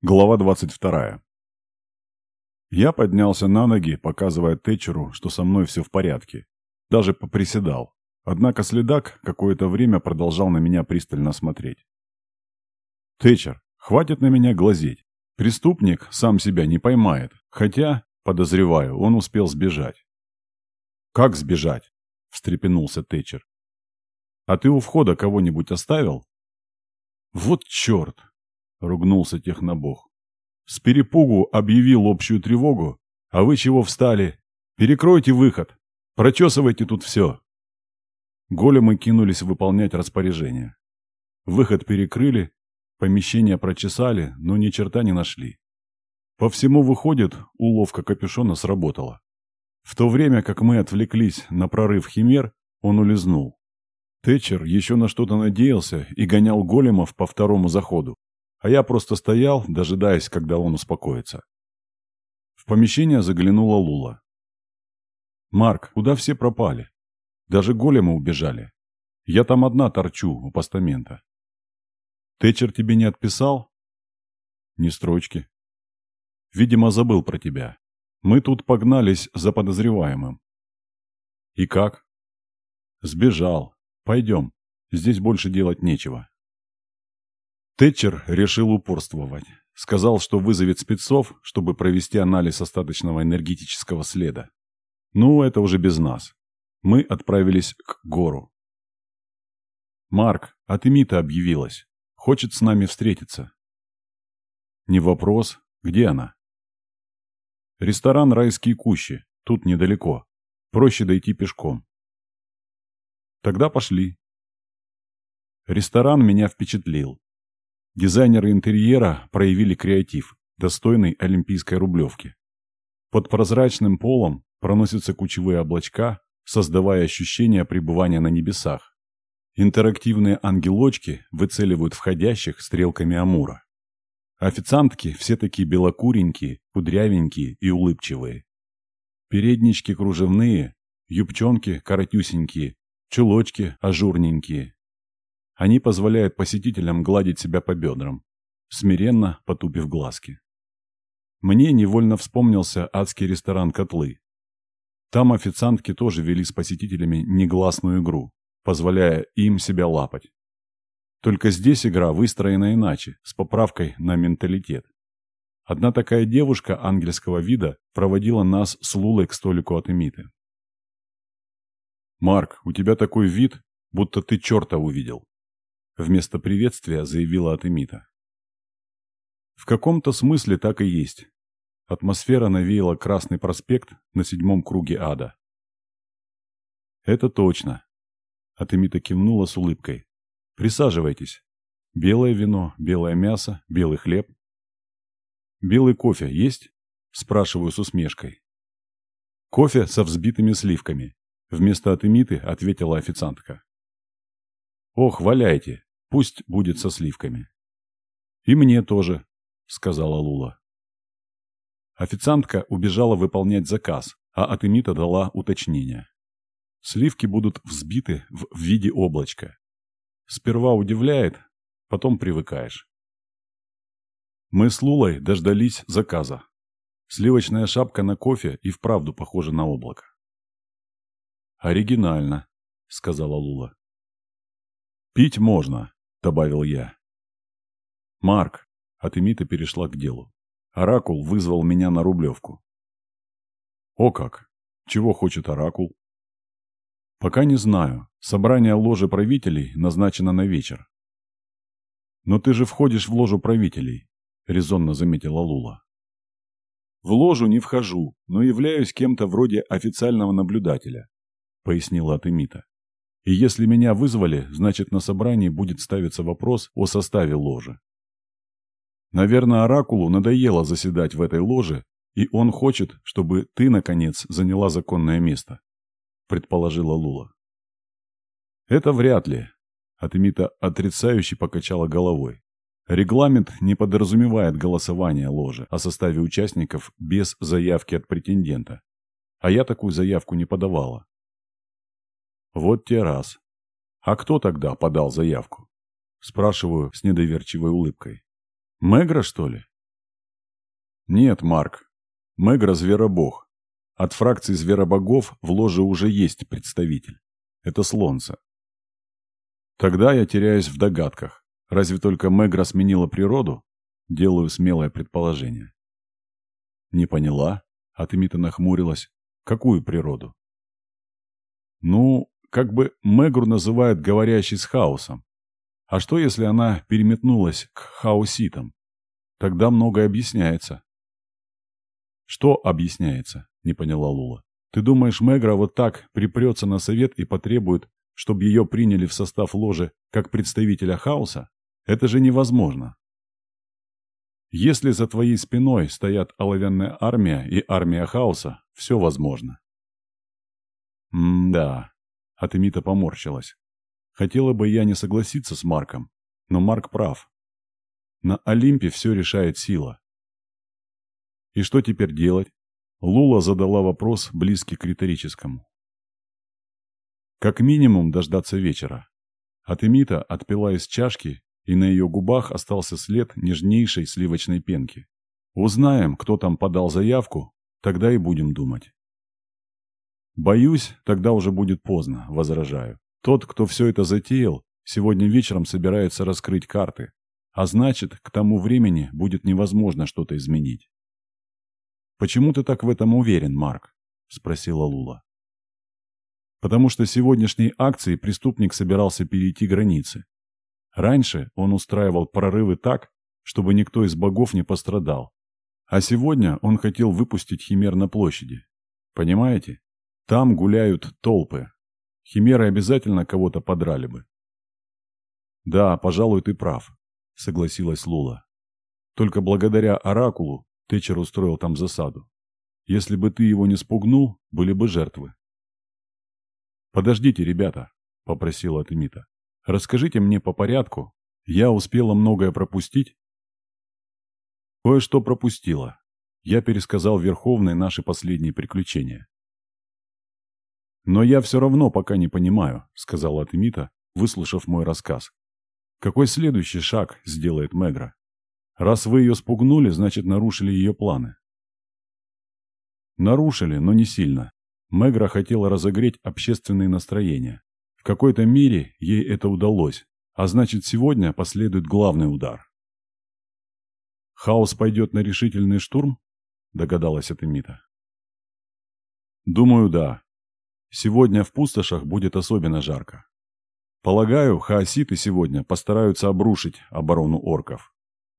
Глава 22. Я поднялся на ноги, показывая Тэтчеру, что со мной все в порядке. Даже поприседал. Однако следак какое-то время продолжал на меня пристально смотреть. «Тэтчер, хватит на меня глазеть. Преступник сам себя не поймает, хотя, подозреваю, он успел сбежать». «Как сбежать?» – встрепенулся Тэтчер. «А ты у входа кого-нибудь оставил?» «Вот черт!» — ругнулся технобог. «С перепугу объявил общую тревогу, а вы чего встали? Перекройте выход, прочесывайте тут все». Големы кинулись выполнять распоряжение. Выход перекрыли, помещение прочесали, но ни черта не нашли. По всему выходит, уловка капюшона сработала. В то время, как мы отвлеклись на прорыв химер, он улизнул. Тэтчер еще на что-то надеялся и гонял големов по второму заходу а я просто стоял, дожидаясь, когда он успокоится. В помещение заглянула Лула. «Марк, куда все пропали? Даже големы убежали. Я там одна торчу у постамента». «Тэтчер тебе не отписал?» «Ни строчки». «Видимо, забыл про тебя. Мы тут погнались за подозреваемым». «И как?» «Сбежал. Пойдем. Здесь больше делать нечего». Тэтчер решил упорствовать. Сказал, что вызовет спецов, чтобы провести анализ остаточного энергетического следа. Ну, это уже без нас. Мы отправились к гору. «Марк, а ты Мита объявилась. Хочет с нами встретиться». «Не вопрос. Где она?» «Ресторан «Райские кущи». Тут недалеко. Проще дойти пешком». «Тогда пошли». Ресторан меня впечатлил. Дизайнеры интерьера проявили креатив, достойный олимпийской рублевки. Под прозрачным полом проносятся кучевые облачка, создавая ощущение пребывания на небесах. Интерактивные ангелочки выцеливают входящих стрелками Амура. Официантки все такие белокуренькие, кудрявенькие и улыбчивые. Переднички кружевные, юбчонки коротюсенькие, чулочки ажурненькие, они позволяют посетителям гладить себя по бедрам, смиренно потупив глазки. Мне невольно вспомнился адский ресторан «Котлы». Там официантки тоже вели с посетителями негласную игру, позволяя им себя лапать. Только здесь игра выстроена иначе, с поправкой на менталитет. Одна такая девушка ангельского вида проводила нас с Лулой к столику от Эмиты. «Марк, у тебя такой вид, будто ты черта увидел», Вместо приветствия заявила Атемита. В каком-то смысле так и есть. Атмосфера навеяла Красный проспект на седьмом круге ада. Это точно. Атемита кивнула с улыбкой. Присаживайтесь. Белое вино, белое мясо, белый хлеб. Белый кофе есть? Спрашиваю с усмешкой. Кофе со взбитыми сливками. Вместо Атемиты ответила официантка. Ох, валяйте. Пусть будет со сливками. И мне тоже, сказала Лула. Официантка убежала выполнять заказ, а Атемита дала уточнение. Сливки будут взбиты в виде облачка. Сперва удивляет, потом привыкаешь. Мы с Лулой дождались заказа. Сливочная шапка на кофе и вправду похожа на облако. «Оригинально», — сказала Лула. «Пить можно, — добавил я. «Марк», — от Эмита перешла к делу. «Оракул вызвал меня на Рублевку». «О как! Чего хочет Оракул?» «Пока не знаю. Собрание ложи правителей назначено на вечер». «Но ты же входишь в ложу правителей», — резонно заметила Лула. «В ложу не вхожу, но являюсь кем-то вроде официального наблюдателя», — пояснила Атемита. И если меня вызвали, значит на собрании будет ставиться вопрос о составе ложи. Наверное, Оракулу надоело заседать в этой ложе, и он хочет, чтобы ты, наконец, заняла законное место, предположила Лула. Это вряд ли. Атемита отрицающе покачала головой. Регламент не подразумевает голосование ложи о составе участников без заявки от претендента. А я такую заявку не подавала. Вот те раз. А кто тогда подал заявку? Спрашиваю с недоверчивой улыбкой. Мегра, что ли? Нет, Марк. Мегра – зверобог. От фракции зверобогов в ложе уже есть представитель. Это Слонце. Тогда я теряюсь в догадках. Разве только Мегра сменила природу? Делаю смелое предположение. Не поняла? Атемита нахмурилась. Какую природу? Ну, как бы Мегру называют говорящей с хаосом. А что, если она переметнулась к хаоситам? Тогда многое объясняется. Что объясняется? Не поняла Лула. Ты думаешь, Мегра вот так припрется на совет и потребует, чтобы ее приняли в состав ложи как представителя хаоса? Это же невозможно. Если за твоей спиной стоят оловянная армия и армия хаоса, все возможно. М-да. Атемита поморщилась. Хотела бы я не согласиться с Марком, но Марк прав. На Олимпе все решает сила. И что теперь делать? Лула задала вопрос, близкий к риторическому. Как минимум дождаться вечера. Атемита отпила из чашки и на ее губах остался след нежнейшей сливочной пенки. Узнаем, кто там подал заявку, тогда и будем думать. Боюсь, тогда уже будет поздно, возражаю. Тот, кто все это затеял, сегодня вечером собирается раскрыть карты, а значит, к тому времени будет невозможно что-то изменить. «Почему ты так в этом уверен, Марк?» – спросила Лула. «Потому что сегодняшней акцией преступник собирался перейти границы. Раньше он устраивал прорывы так, чтобы никто из богов не пострадал. А сегодня он хотел выпустить химер на площади. Понимаете? Там гуляют толпы. Химеры обязательно кого-то подрали бы. Да, пожалуй, ты прав, согласилась Лула. Только благодаря Оракулу Тэтчер устроил там засаду. Если бы ты его не спугнул, были бы жертвы. «Подождите, ребята», — попросила Атемита. Расскажите мне по порядку. Я успела многое пропустить?» «Кое-что пропустила. Я пересказал Верховной наши последние приключения». «Но я все равно пока не понимаю», — сказала Атемита, выслушав мой рассказ. «Какой следующий шаг сделает Мегра? Раз вы ее спугнули, значит, нарушили ее планы». Нарушили, но не сильно. Мегра хотела разогреть общественные настроения. В какой-то мере ей это удалось, а значит сегодня последует главный удар. «Хаос пойдет на решительный штурм?» – догадалась Атемита. «Думаю, да. Сегодня в пустошах будет особенно жарко. Полагаю, хаоситы сегодня постараются обрушить оборону орков.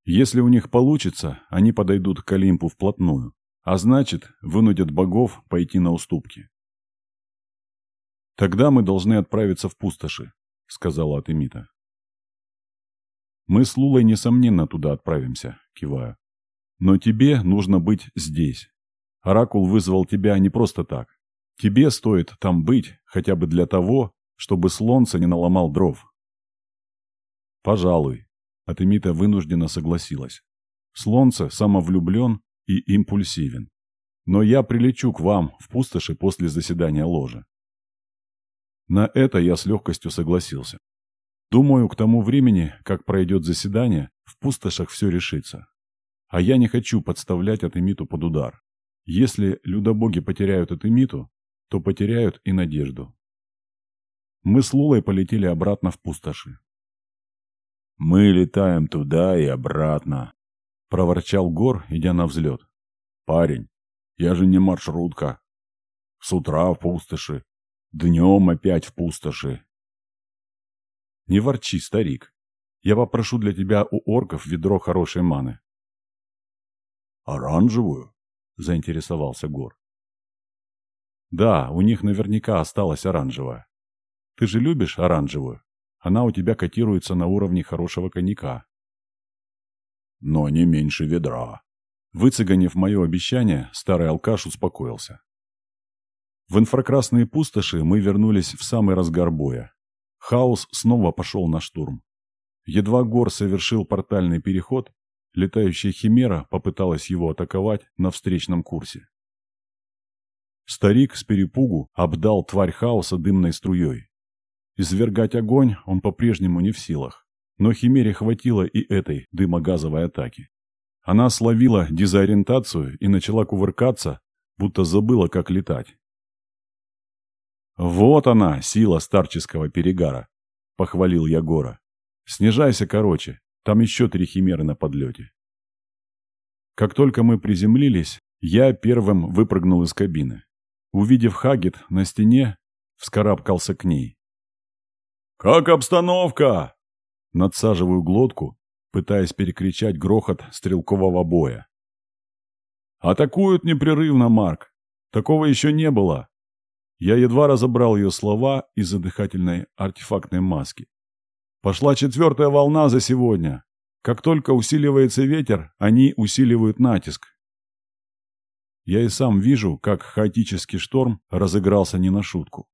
Если у них получится, они подойдут к Олимпу вплотную, а значит, вынудят богов пойти на уступки. «Тогда мы должны отправиться в пустоши», — сказала Атемита. «Мы с Лулой, несомненно, туда отправимся», — киваю. «Но тебе нужно быть здесь. Оракул вызвал тебя не просто так. Тебе стоит там быть, хотя бы для того, чтобы слонца не наломал дров». «Пожалуй», — Атемита вынужденно согласилась. «Слонце самовлюблен и импульсивен. Но я прилечу к вам в пустоши после заседания ложи. На это я с легкостью согласился. Думаю, к тому времени, как пройдет заседание, в пустошах все решится. А я не хочу подставлять Атемиту под удар. Если людобоги потеряют Атемиту, то потеряют и надежду. Мы с Лулой полетели обратно в пустоши. «Мы летаем туда и обратно», — проворчал Гор, идя на взлет. «Парень, я же не маршрутка. С утра в пустоши, Днем опять в пустоши. Не ворчи, старик. Я попрошу для тебя у орков ведро хорошей маны. Оранжевую? Заинтересовался Гор. Да, у них наверняка осталась оранжевая. Ты же любишь оранжевую? Она у тебя котируется на уровне хорошего коньяка. Но не меньше ведра. Выцеганив мое обещание, старый алкаш успокоился. В инфракрасные пустоши мы вернулись в самый разгар боя. Хаос снова пошел на штурм. Едва Гор совершил портальный переход, летающая химера попыталась его атаковать на встречном курсе. Старик с перепугу обдал тварь хаоса дымной струей. Извергать огонь он по-прежнему не в силах, но химере хватило и этой дымогазовой атаки. Она словила дезориентацию и начала кувыркаться, будто забыла, как летать. «Вот она, сила старческого перегара», — похвалил я Гора. «Снижайся короче, там еще три химеры на подлете». Как только мы приземлились, я первым выпрыгнул из кабины. Увидев Хагет на стене, вскарабкался к ней. «Как обстановка?» Надсаживаю глотку, пытаясь перекричать грохот стрелкового боя. «Атакуют непрерывно, Марк. Такого еще не было. Я едва разобрал ее слова из-за дыхательной артефактной маски. Пошла четвертая волна за сегодня. Как только усиливается ветер, они усиливают натиск. Я и сам вижу, как хаотический шторм разыгрался не на шутку.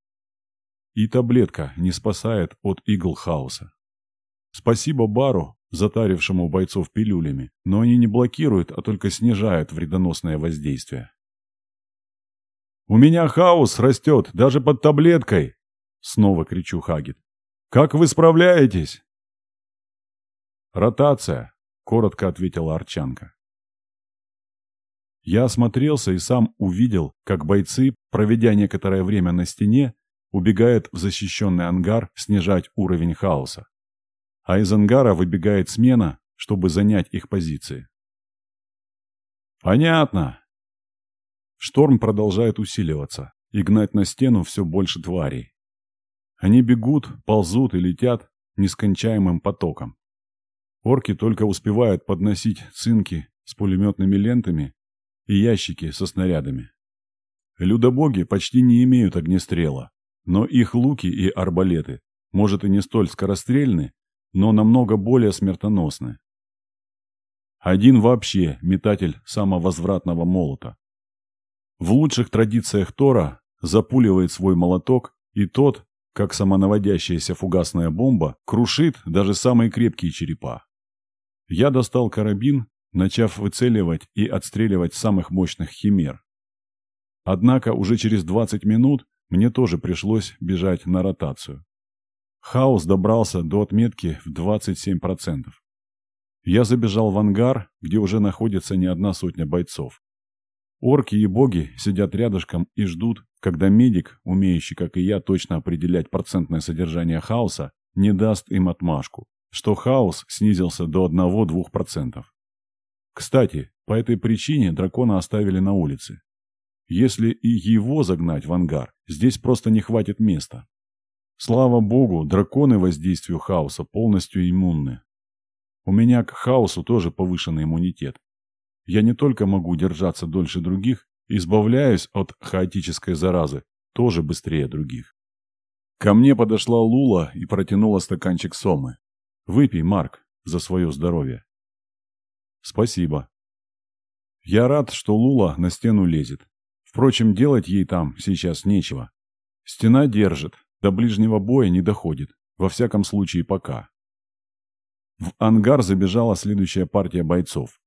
И таблетка не спасает от игл хаоса. Спасибо Бару, затарившему бойцов пилюлями, но они не блокируют, а только снижают вредоносное воздействие. «У меня хаос растет, даже под таблеткой!» Снова кричу Хагит. «Как вы справляетесь?» «Ротация», — коротко ответила Арчанка. Я осмотрелся и сам увидел, как бойцы, проведя некоторое время на стене, убегают в защищенный ангар снижать уровень хаоса. А из ангара выбегает смена, чтобы занять их позиции. «Понятно», Шторм продолжает усиливаться и гнать на стену все больше тварей. Они бегут, ползут и летят нескончаемым потоком. Орки только успевают подносить цинки с пулеметными лентами и ящики со снарядами. Людобоги почти не имеют огнестрела, но их луки и арбалеты, может и не столь скорострельны, но намного более смертоносны. Один вообще метатель самовозвратного молота. В лучших традициях Тора запуливает свой молоток, и тот, как самонаводящаяся фугасная бомба, крушит даже самые крепкие черепа. Я достал карабин, начав выцеливать и отстреливать самых мощных химер. Однако уже через 20 минут мне тоже пришлось бежать на ротацию. Хаос добрался до отметки в 27%. Я забежал в ангар, где уже находится не одна сотня бойцов. Орки и боги сидят рядышком и ждут, когда медик, умеющий, как и я, точно определять процентное содержание хаоса, не даст им отмашку, что хаос снизился до 1-2%. Кстати, по этой причине дракона оставили на улице. Если и его загнать в ангар, здесь просто не хватит места. Слава богу, драконы воздействию хаоса полностью иммунны. У меня к хаосу тоже повышенный иммунитет. Я не только могу держаться дольше других, избавляюсь от хаотической заразы, тоже быстрее других. Ко мне подошла Лула и протянула стаканчик сомы. «Выпей, Марк, за свое здоровье». «Спасибо». Я рад, что Лула на стену лезет. Впрочем, делать ей там сейчас нечего. Стена держит, до ближнего боя не доходит, во всяком случае пока. В ангар забежала следующая партия бойцов.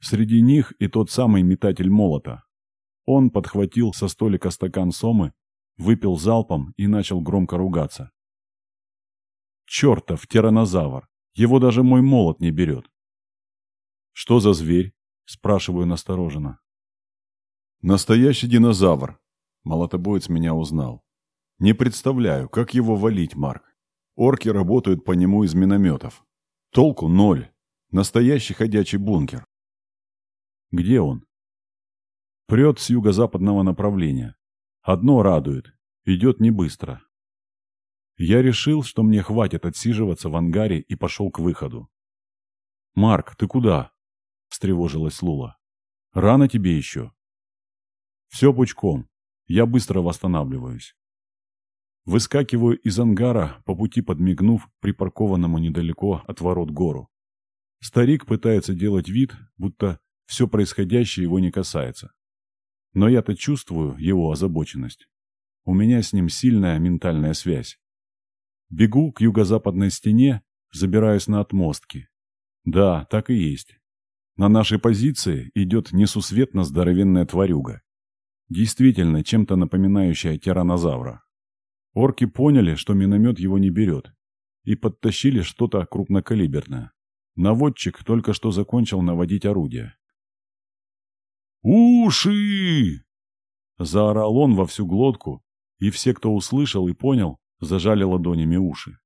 Среди них и тот самый метатель молота. Он подхватил со столика стакан сомы, выпил залпом и начал громко ругаться. «Чертов тиранозавр! Его даже мой молот не берет!» «Что за зверь?» – спрашиваю настороженно. «Настоящий динозавр!» – молотобоец меня узнал. «Не представляю, как его валить, Марк. Орки работают по нему из минометов. Толку ноль. Настоящий ходячий бункер. Где он? Прет с юго-западного направления. Одно радует. Идет не быстро. Я решил, что мне хватит отсиживаться в ангаре и пошел к выходу. «Марк, ты куда?» – встревожилась Лула. «Рано тебе еще». «Все пучком. Я быстро восстанавливаюсь». Выскакиваю из ангара, по пути подмигнув припаркованному недалеко от ворот гору. Старик пытается делать вид, будто все происходящее его не касается. Но я-то чувствую его озабоченность. У меня с ним сильная ментальная связь. Бегу к юго-западной стене, забираюсь на отмостки. Да, так и есть. На нашей позиции идет несусветно здоровенная тварюга. Действительно, чем-то напоминающая тиранозавра. Орки поняли, что миномет его не берет, и подтащили что-то крупнокалиберное. Наводчик только что закончил наводить орудие. «Уши!» Заорал он во всю глотку, и все, кто услышал и понял, зажали ладонями уши.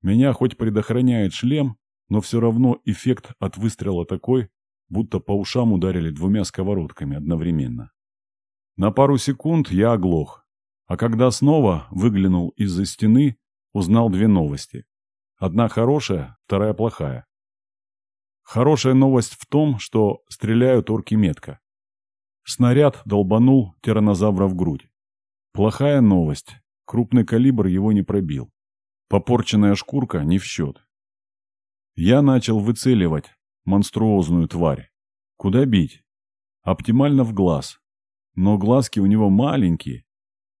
Меня хоть предохраняет шлем, но все равно эффект от выстрела такой, будто по ушам ударили двумя сковородками одновременно. На пару секунд я оглох, а когда снова выглянул из-за стены, узнал две новости. Одна хорошая, вторая плохая. Хорошая новость в том, что стреляют орки метко. Снаряд долбанул тиранозавра в грудь. Плохая новость. Крупный калибр его не пробил. Попорченная шкурка не в счет. Я начал выцеливать монструозную тварь. Куда бить? Оптимально в глаз. Но глазки у него маленькие.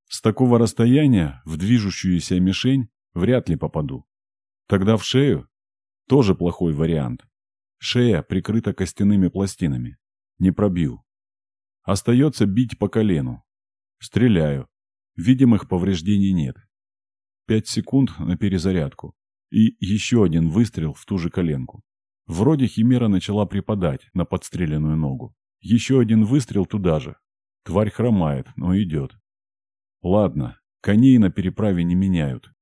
С такого расстояния в движущуюся мишень вряд ли попаду. Тогда в шею тоже плохой вариант. Шея прикрыта костяными пластинами. Не пробью. Остается бить по колену. Стреляю. Видимых повреждений нет. Пять секунд на перезарядку. И еще один выстрел в ту же коленку. Вроде химера начала припадать на подстреленную ногу. Еще один выстрел туда же. Тварь хромает, но идет. Ладно, коней на переправе не меняют.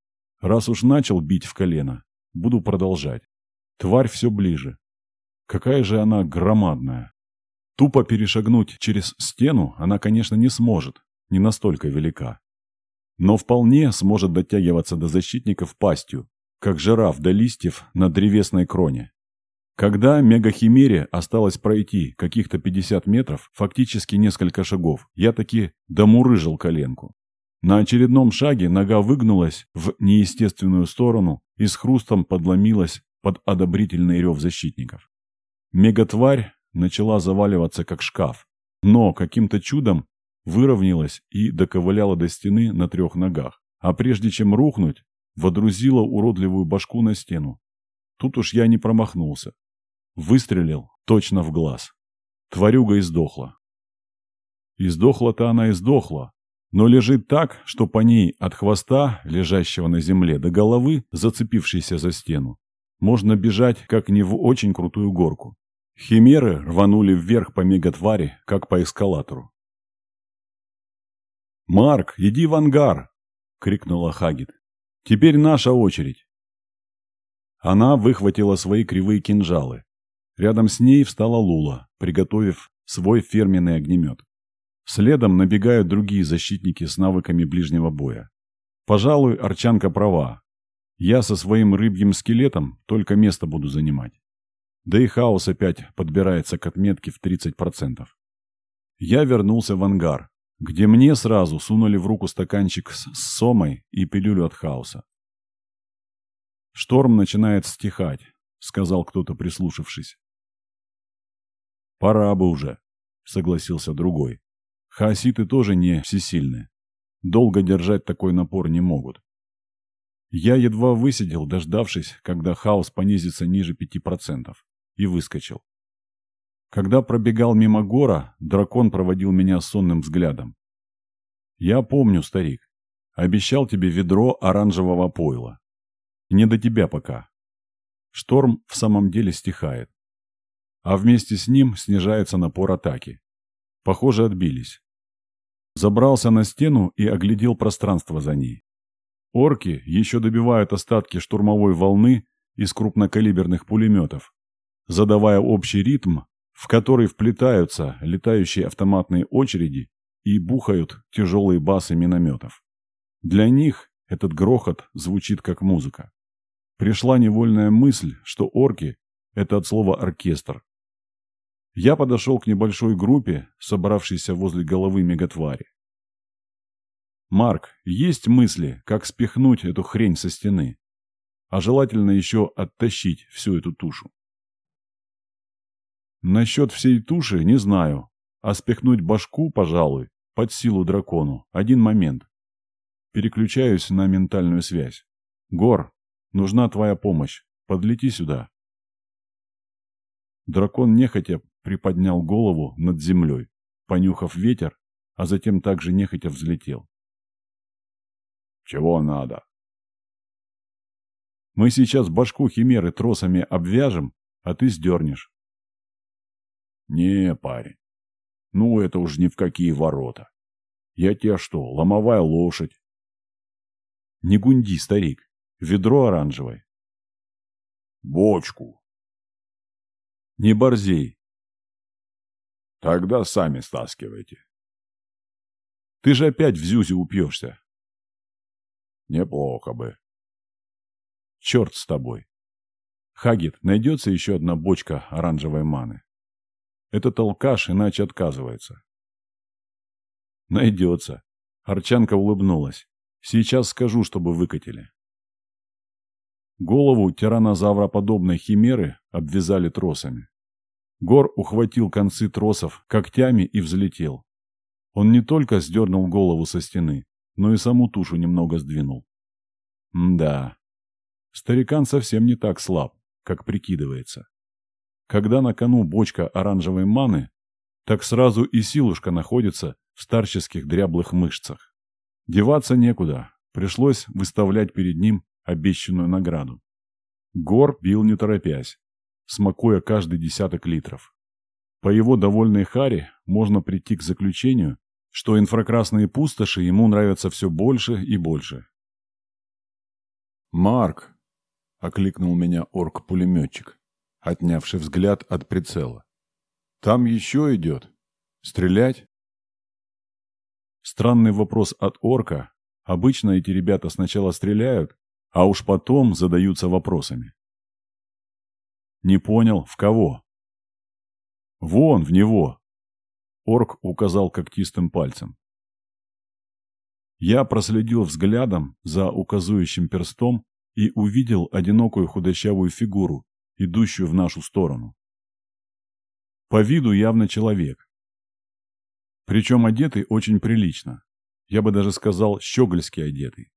Раз уж начал бить в колено, буду продолжать. Тварь все ближе. Какая же она громадная. Тупо перешагнуть через стену она, конечно, не сможет, не настолько велика. Но вполне сможет дотягиваться до защитников пастью, как жираф до листьев на древесной кроне. Когда мегахимере осталось пройти каких-то 50 метров, фактически несколько шагов, я таки домурыжил коленку. На очередном шаге нога выгнулась в неестественную сторону и с хрустом подломилась под одобрительный рев защитников. Мегатварь начала заваливаться как шкаф, но каким-то чудом выровнялась и доковыляла до стены на трех ногах, а прежде чем рухнуть, водрузила уродливую башку на стену. Тут уж я не промахнулся. Выстрелил точно в глаз. Тварюга издохла. Издохла-то она издохла, но лежит так, что по ней от хвоста, лежащего на земле, до головы, зацепившейся за стену, можно бежать как не в очень крутую горку. Химеры рванули вверх по мегатвари, как по эскалатору. «Марк, иди в ангар!» — крикнула Хагит. «Теперь наша очередь!» Она выхватила свои кривые кинжалы. Рядом с ней встала Лула, приготовив свой фирменный огнемет. Следом набегают другие защитники с навыками ближнего боя. Пожалуй, Арчанка права. Я со своим рыбьим скелетом только место буду занимать. Да и хаос опять подбирается к отметке в 30%. Я вернулся в ангар, где мне сразу сунули в руку стаканчик с сомой и пилюлю от хаоса. «Шторм начинает стихать», — сказал кто-то, прислушавшись. «Пора бы уже», — согласился другой. «Хаоситы тоже не всесильны. Долго держать такой напор не могут. Я едва высидел, дождавшись, когда хаос понизится ниже 5% и выскочил. Когда пробегал мимо гора, дракон проводил меня сонным взглядом. «Я помню, старик. Обещал тебе ведро оранжевого пойла. Не до тебя пока». Шторм в самом деле стихает. А вместе с ним снижается напор атаки. Похоже, отбились. Забрался на стену и оглядел пространство за ней. Орки еще добивают остатки штурмовой волны из крупнокалиберных пулеметов, задавая общий ритм, в который вплетаются летающие автоматные очереди и бухают тяжелые басы минометов. Для них этот грохот звучит как музыка. Пришла невольная мысль, что орки – это от слова «оркестр». Я подошел к небольшой группе, собравшейся возле головы мегатвари. «Марк, есть мысли, как спихнуть эту хрень со стены? А желательно еще оттащить всю эту тушу?» Насчет всей туши не знаю, а спихнуть башку, пожалуй, под силу дракону. Один момент. Переключаюсь на ментальную связь. Гор, нужна твоя помощь. Подлети сюда. Дракон нехотя приподнял голову над землей, понюхав ветер, а затем также нехотя взлетел. «Чего надо?» Мы сейчас башку химеры тросами обвяжем, а ты сдернешь. Не, парень, ну это уж ни в какие ворота. Я тебе что, ломовая лошадь? Не гунди, старик. Ведро оранжевое. Бочку. Не борзей. Тогда сами стаскивайте. Ты же опять в Зюзе упьешься. Неплохо бы. Черт с тобой. Хагит, найдется еще одна бочка оранжевой маны. Этот алкаш иначе отказывается. Найдется. Арчанка улыбнулась. Сейчас скажу, чтобы выкатили. Голову тиранозавроподобной химеры обвязали тросами. Гор ухватил концы тросов когтями и взлетел. Он не только сдернул голову со стены, но и саму тушу немного сдвинул. М да, старикан совсем не так слаб, как прикидывается. Когда на кону бочка оранжевой маны, так сразу и силушка находится в старческих дряблых мышцах. Деваться некуда, пришлось выставлять перед ним обещанную награду. Гор бил не торопясь, смакуя каждый десяток литров. По его довольной харе можно прийти к заключению, что инфракрасные пустоши ему нравятся все больше и больше. «Марк!» — окликнул меня орк-пулеметчик, отнявший взгляд от прицела. «Там еще идет. Стрелять?» Странный вопрос от орка. Обычно эти ребята сначала стреляют, а уж потом задаются вопросами. «Не понял, в кого?» «Вон, в него!» Орк указал когтистым пальцем. Я проследил взглядом за указующим перстом и увидел одинокую худощавую фигуру, идущую в нашу сторону. По виду явно человек. Причем одетый очень прилично. Я бы даже сказал, щегольски одетый.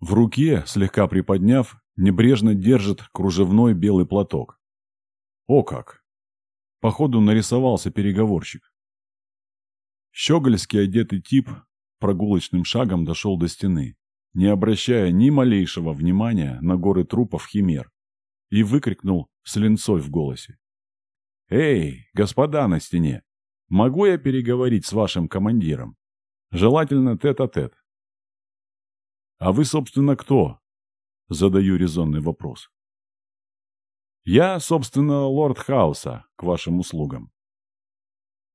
В руке, слегка приподняв, небрежно держит кружевной белый платок. О как! Походу нарисовался переговорщик. Щегольский одетый тип прогулочным шагом дошел до стены, не обращая ни малейшего внимания на горы трупов химер, и выкрикнул с линцой в голосе. «Эй, господа на стене, могу я переговорить с вашим командиром? Желательно тет-а-тет». -тет. «А вы, собственно, кто?» – задаю резонный вопрос. «Я, собственно, лорд Хауса, к вашим услугам.